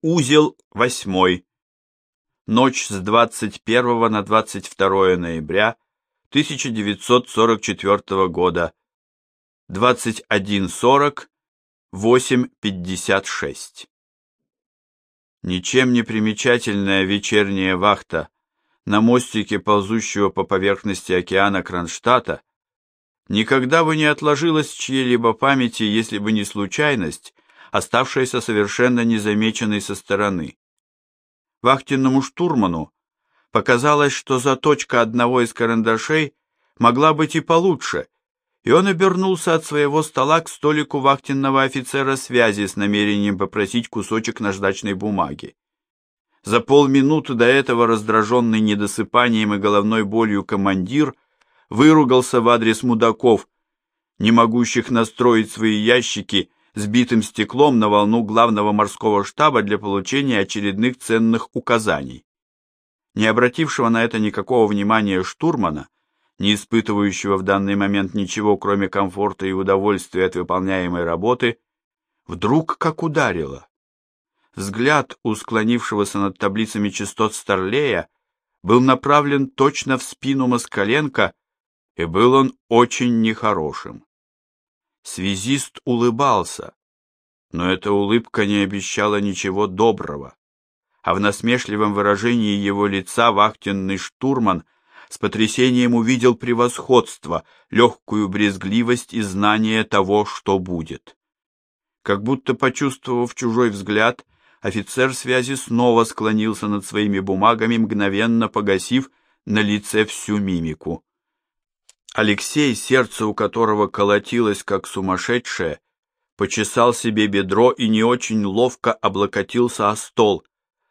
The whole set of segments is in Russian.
Узел 8. Ночь с 21 на 22 ноября 1944 года. 21.40, 8.56. Ничем не примечательная вечерняя вахта на мостике, ползущего по поверхности океана Кронштадта, никогда бы не отложилась в чьей-либо памяти, если бы не случайность, оставшаяся совершенно незамеченной со стороны. Вахтенному штурману показалось, что заточка одного из карандашей могла быть и получше, и он обернулся от своего стола к столику вахтенного офицера связи с намерением попросить кусочек наждачной бумаги. За полминуты до этого раздраженный недосыпанием и головной болью командир выругался в адрес мудаков, не могущих настроить свои ящики сбитым стеклом на волну главного морского штаба для получения очередных ценных указаний. Не обратившего на это никакого внимания штурмана, не испытывающего в данный момент ничего, кроме комфорта и удовольствия от выполняемой работы, вдруг как ударило. Взгляд у склонившегося над таблицами частот Старлея был направлен точно в спину Москаленко, и был он очень нехорошим. Связист улыбался, но эта улыбка не обещала ничего доброго, а в насмешливом выражении его лица вахтенный штурман с потрясением увидел превосходство, легкую брезгливость и знание того, что будет. Как будто почувствовав чужой взгляд, офицер связи снова склонился над своими бумагами, мгновенно погасив на лице всю мимику. Алексей, сердце у которого колотилось как сумасшедшее, почесал себе бедро и не очень ловко облокотился о стол,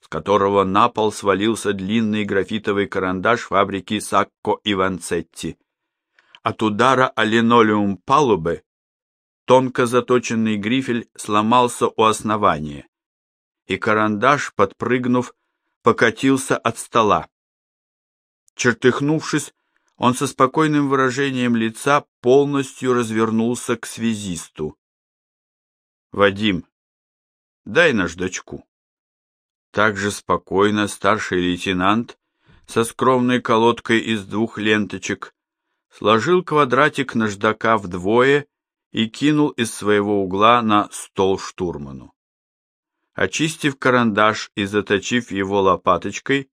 с которого на пол свалился длинный графитовый карандаш фабрики Сакко и Ванцетти. От удара о линолеум палубы тонко заточенный грифель сломался у основания, и карандаш, подпрыгнув, покатился от стола. Чертыхнувшись, он со спокойным выражением лица полностью развернулся к связисту. «Вадим, дай наждачку». Так же спокойно старший лейтенант со скромной колодкой из двух ленточек сложил квадратик наждака вдвое и кинул из своего угла на стол штурману. Очистив карандаш и заточив его лопаточкой,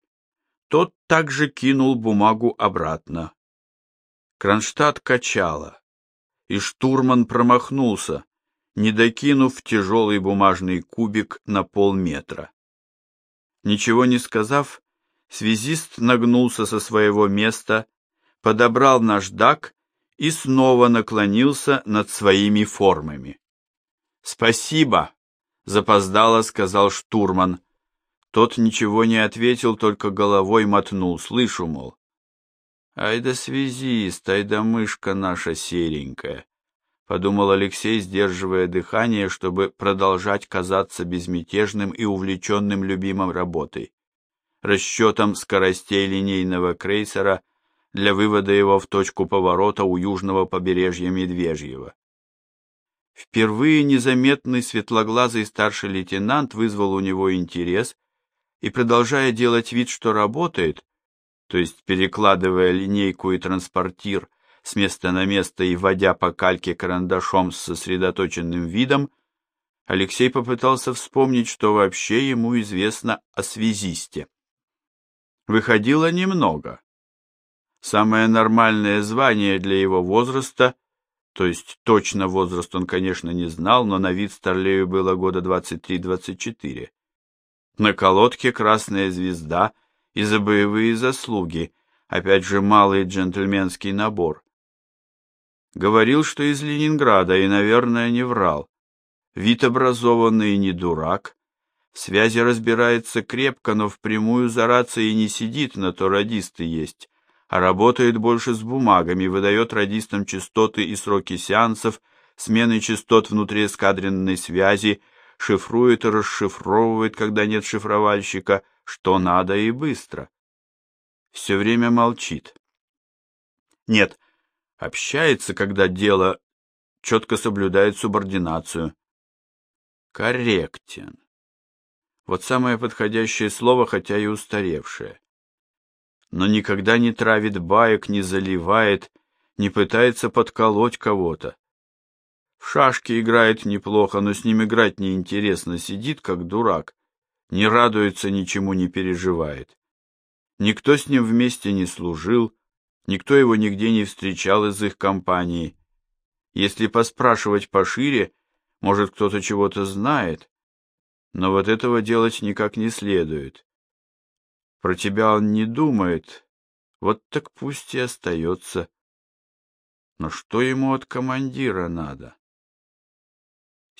тот также кинул бумагу обратно. Кронштадт качало, и штурман промахнулся, не докинув тяжелый бумажный кубик на полметра. Ничего не сказав, связист нагнулся со своего места, подобрал наждак и снова наклонился над своими формами. «Спасибо!» — запоздало сказал штурман. Тот ничего не ответил, только головой мотнул. Слышу, мол. Ай да связист, ай да мышка наша серенькая, подумал Алексей, сдерживая дыхание, чтобы продолжать казаться безмятежным и увлеченным любимой работой, расчетом скоростей линейного крейсера для вывода его в точку поворота у южного побережья Медвежьего. Впервые незаметный светлоглазый старший лейтенант вызвал у него интерес и, продолжая делать вид, что работает, то есть перекладывая линейку и транспортир с места на место и вводя по кальке карандашом с сосредоточенным видом, Алексей попытался вспомнить, что вообще ему известно о связисте. Выходило немного. Самое нормальное звание для его возраста, то есть точно возраст он, конечно, не знал, но на вид Старлею было года 23-24. На колодке красная звезда — и за боевые заслуги, опять же малый джентльменский набор. Говорил, что из Ленинграда, и, наверное, не врал. Вид образованный и не дурак. В связи разбирается крепко, но впрямую за рацией не сидит, на то радисты есть, а работает больше с бумагами, выдает радистам частоты и сроки сеансов, смены частот внутри эскадренной связи, шифрует и расшифровывает, когда нет шифровальщика, что надо и быстро. Все время молчит. Нет, общается, когда дело четко соблюдает субординацию. Корректен. Вот самое подходящее слово, хотя и устаревшее. Но никогда не травит баек, не заливает, не пытается подколоть кого-то. В шашки играет неплохо, но с ним играть неинтересно, сидит как дурак, не радуется, ничему не переживает. Никто с ним вместе не служил, никто его нигде не встречал из их компании. Если поспрашивать пошире, может, кто-то чего-то знает, но вот этого делать никак не следует. Про тебя он не думает, вот так пусть и остается. Но что ему от командира надо?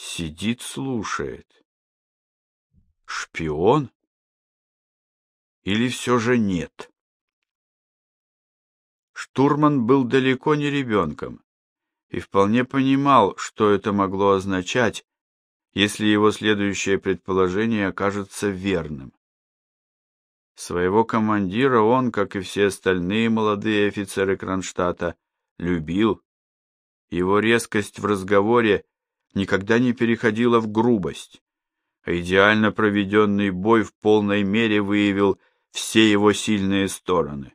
Сидит, слушает. Шпион? Или все же нет? Штурман был далеко не ребенком и вполне понимал, что это могло означать, если его следующее предположение окажется верным. Своего командира он, как и все остальные молодые офицеры Кронштадта, любил. Его резкость в разговоре никогда не переходила в грубость, а идеально проведенный бой в полной мере выявил все его сильные стороны.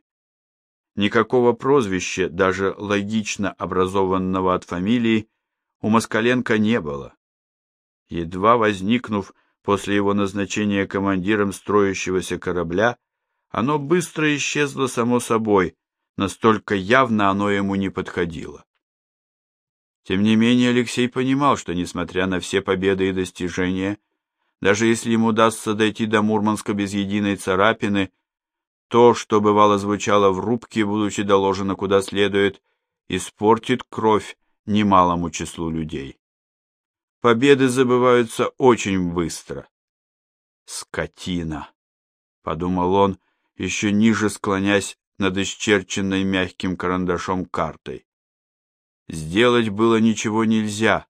Никакого прозвища, даже логично образованного от фамилии, у Москаленко не было. Едва возникнув после его назначения командиром строящегося корабля, оно быстро исчезло само собой, настолько явно оно ему не подходило. Тем не менее Алексей понимал, что, несмотря на все победы и достижения, даже если ему удастся дойти до Мурманска без единой царапины, то, что бывало звучало в рубке, будучи доложено куда следует, испортит кровь немалому числу людей. Победы забываются очень быстро. «Скотина!» — подумал он, еще ниже склонясь над исчерченной мягким карандашом картой. Сделать было ничего нельзя,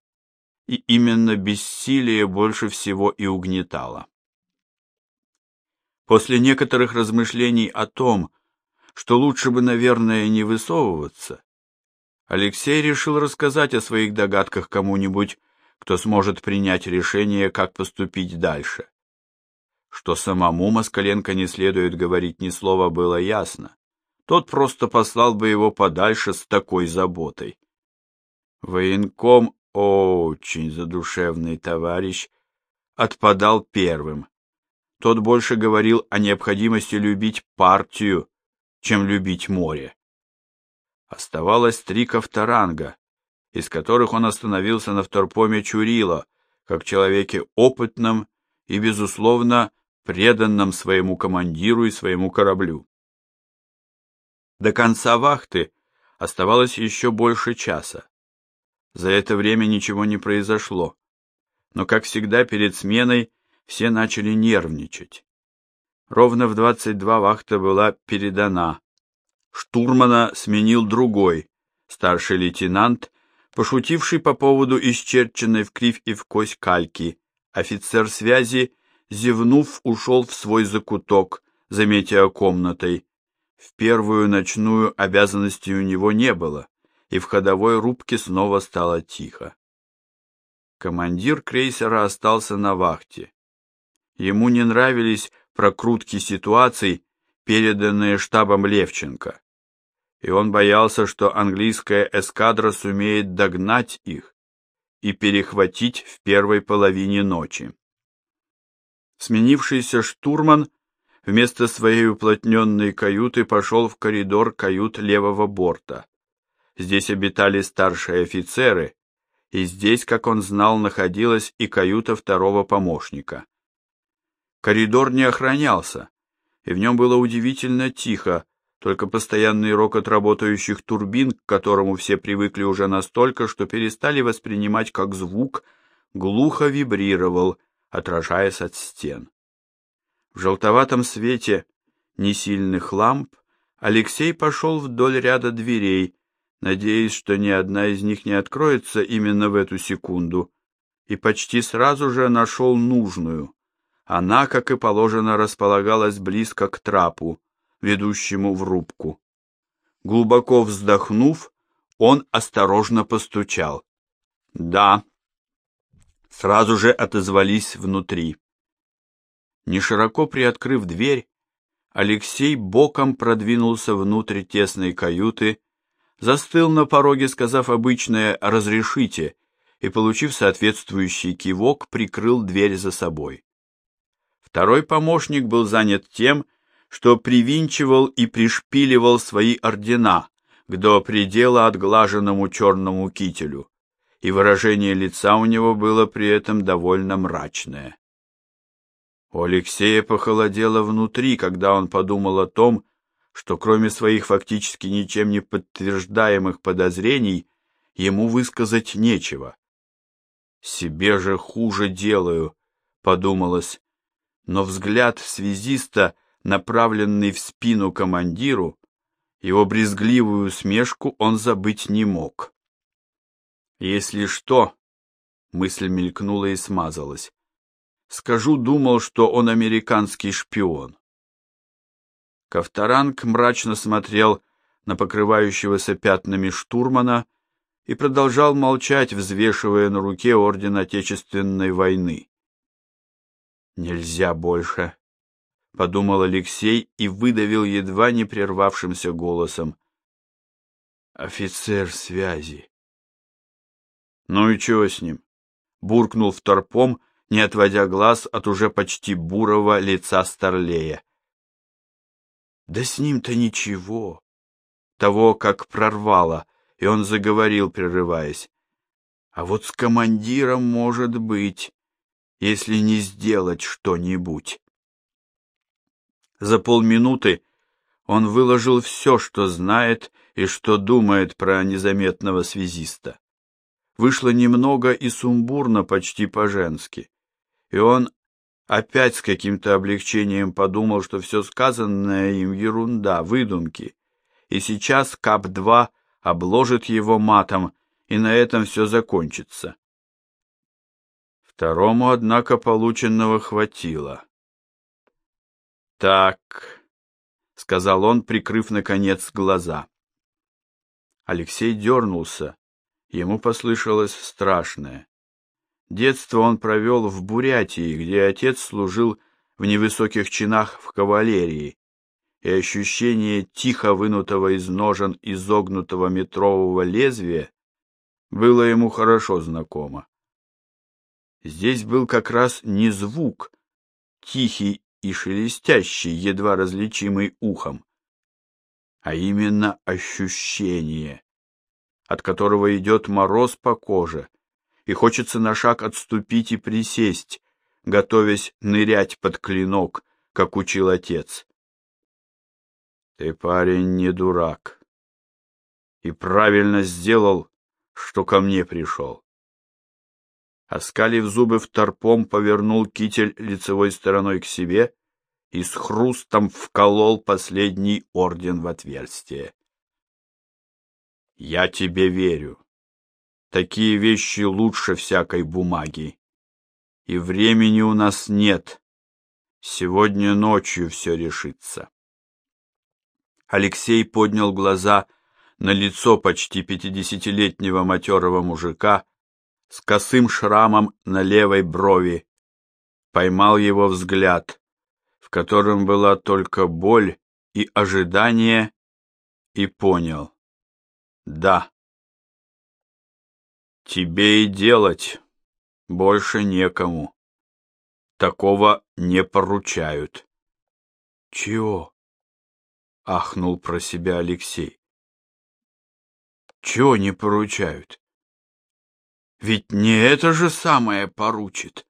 и именно бессилие больше всего и угнетало. После некоторых размышлений о том, что лучше бы, наверное, не высовываться, Алексей решил рассказать о своих догадках кому-нибудь, кто сможет принять решение, как поступить дальше. Что самому Москаленко не следует говорить ни слова, было ясно. Тот просто послал бы его подальше с такой заботой. Военком, очень задушевный товарищ, отпадал первым, тот больше говорил о необходимости любить партию, чем любить море. Оставалось три ковторанга, из которых он остановился на вторпоме Чурила, как человеке опытном и, безусловно, преданном своему командиру и своему кораблю. До конца вахты оставалось еще больше часа. За это время ничего не произошло, но, как всегда, перед сменой все начали нервничать. Ровно в 22 вахта была передана. Штурмана сменил другой, старший лейтенант, пошутивший по поводу исчерченной в кривь и в кость кальки. Офицер связи, зевнув, ушел в свой закуток, заметя комнатой. В первую ночную обязанностей у него не было, и в ходовой рубке снова стало тихо. Командир крейсера остался на вахте. Ему не нравились прокрутки ситуаций, переданные штабом Левченко, и он боялся, что английская эскадра сумеет догнать их и перехватить в первой половине ночи. Сменившийся штурман вместо своей уплотненной каюты пошел в коридор кают левого борта. Здесь обитали старшие офицеры, и здесь, как он знал, находилась и каюта второго помощника. Коридор не охранялся, и в нем было удивительно тихо, только постоянный рокот работающих турбин, к которому все привыкли уже настолько, что перестали воспринимать как звук, глухо вибрировал, отражаясь от стен. В желтоватом свете несильных ламп Алексей пошел вдоль ряда дверей, надеясь, что ни одна из них не откроется именно в эту секунду, и почти сразу же нашел нужную. Она, как и положено, располагалась близко к трапу, ведущему в рубку. Глубоко вздохнув, он осторожно постучал. «Да». Сразу же отозвались внутри. Не широко приоткрыв дверь, Алексей боком продвинулся внутрь тесной каюты, застыл на пороге, сказав обычное «разрешите», и, получив соответствующий кивок, прикрыл дверь за собой. Второй помощник был занят тем, что привинчивал и пришпиливал свои ордена к до предела отглаженному черному кителю, и выражение лица у него было при этом довольно мрачное. У Алексея похолодело внутри, когда он подумал о том, что кроме своих фактически ничем не подтверждаемых подозрений, ему высказать нечего. «Себе же хуже делаю», — подумалось, но взгляд связиста, направленный в спину командиру, его брезгливую усмешку он забыть не мог. «Если что», — мысль мелькнула и смазалась, — «скажу, думал, что он американский шпион». Ковторанг мрачно смотрел на покрывающегося пятнами штурмана и продолжал молчать, взвешивая на руке орден Отечественной войны. Нельзя больше, подумал Алексей и выдавил едва не прервавшимся голосом. Офицер связи. Ну и чего с ним? буркнул вторпом, не отводя глаз от уже почти бурого лица Старлея. Да с ним-то ничего. Того, как прорвало, и он заговорил, прерываясь. А вот с командиром может быть если не сделать что-нибудь. За полминуты он выложил все, что знает и что думает про незаметного связиста. Вышло немного и сумбурно, почти по-женски. И он опять с каким-то облегчением подумал, что все сказанное им ерунда, выдумки. И сейчас КАП-2 обложит его матом, и на этом все закончится. Второму, однако, полученного хватило. «Так», — сказал он, прикрыв, наконец, глаза. Алексей дернулся. Ему послышалось страшное. Детство он провел в Бурятии, где отец служил в невысоких чинах в кавалерии, и ощущение тихо вынутого из ножен изогнутого метрового лезвия было ему хорошо знакомо. Здесь был как раз не звук, тихий и шелестящий, едва различимый ухом, а именно ощущение, от которого идет мороз по коже, и хочется на шаг отступить и присесть, готовясь нырять под клинок, как учил отец. Ты, парень, не дурак. И правильно сделал, что ко мне пришел. Оскалив зубы в торпом, повернул китель лицевой стороной к себе и с хрустом вколол последний орден в отверстие. «Я тебе верю. Такие вещи лучше всякой бумаги. И времени у нас нет. Сегодня ночью все решится». Алексей поднял глаза на лицо почти пятидесятилетнего матерого мужика, с косым шрамом на левой брови, поймал его взгляд, в котором была только боль и ожидание, и понял. Да. Тебе и делать больше некому. Такого не поручают. Чего? ахнул про себя Алексей. Чего не поручают? Ведь не это же самое поручит.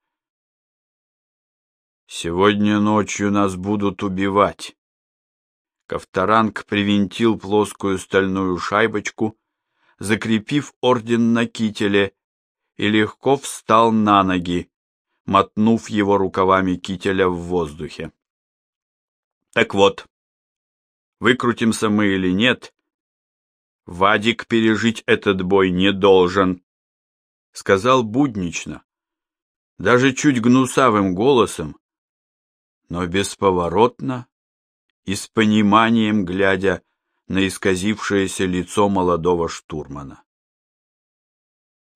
Сегодня ночью нас будут убивать. Ковторанг привинтил плоскую стальную шайбочку, закрепив орден на кителе, и легко встал на ноги, мотнув его рукавами кителя в воздухе. Так вот, выкрутимся мы или нет, Вадик пережить этот бой не должен сказал буднично, даже чуть гнусавым голосом, но бесповоротно и с пониманием глядя на исказившееся лицо молодого штурмана.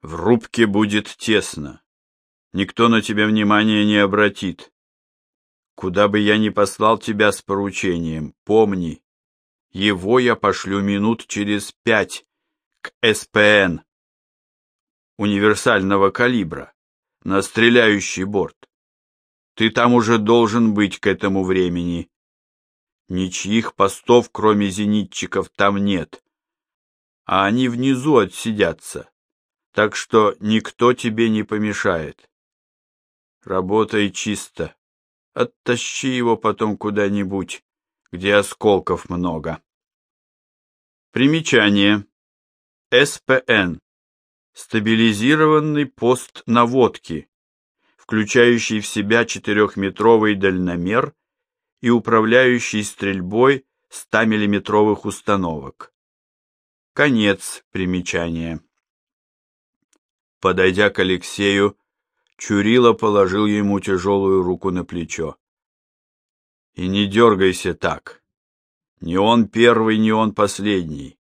В рубке будет тесно. Никто на тебя внимания не обратит. Куда бы я ни послал тебя с поручением, помни, его я пошлю минут через пять к СПН универсального калибра на стреляющий борт. Ты там уже должен быть к этому времени. Ничьих постов, кроме зенитчиков, там нет, а они внизу отсидятся, так что никто тебе не помешает. Работай чисто. Оттащи его потом куда-нибудь, где осколков много. Примечание. СПН. Стабилизированный пост наводки, включающий в себя четырехметровый дальномер и управляющий стрельбой 100-миллиметровых установок. Конец примечания. Подойдя к Алексею, Чурила положил ему тяжелую руку на плечо. И не дергайся так. Не он первый, не он последний.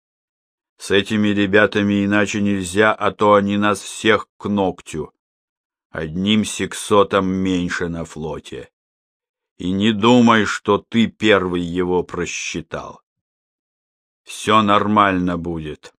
С этими ребятами иначе нельзя, а то они нас всех к ногтю. Одним сексотом меньше на флоте. И не думай, что ты первый его просчитал. Все нормально будет.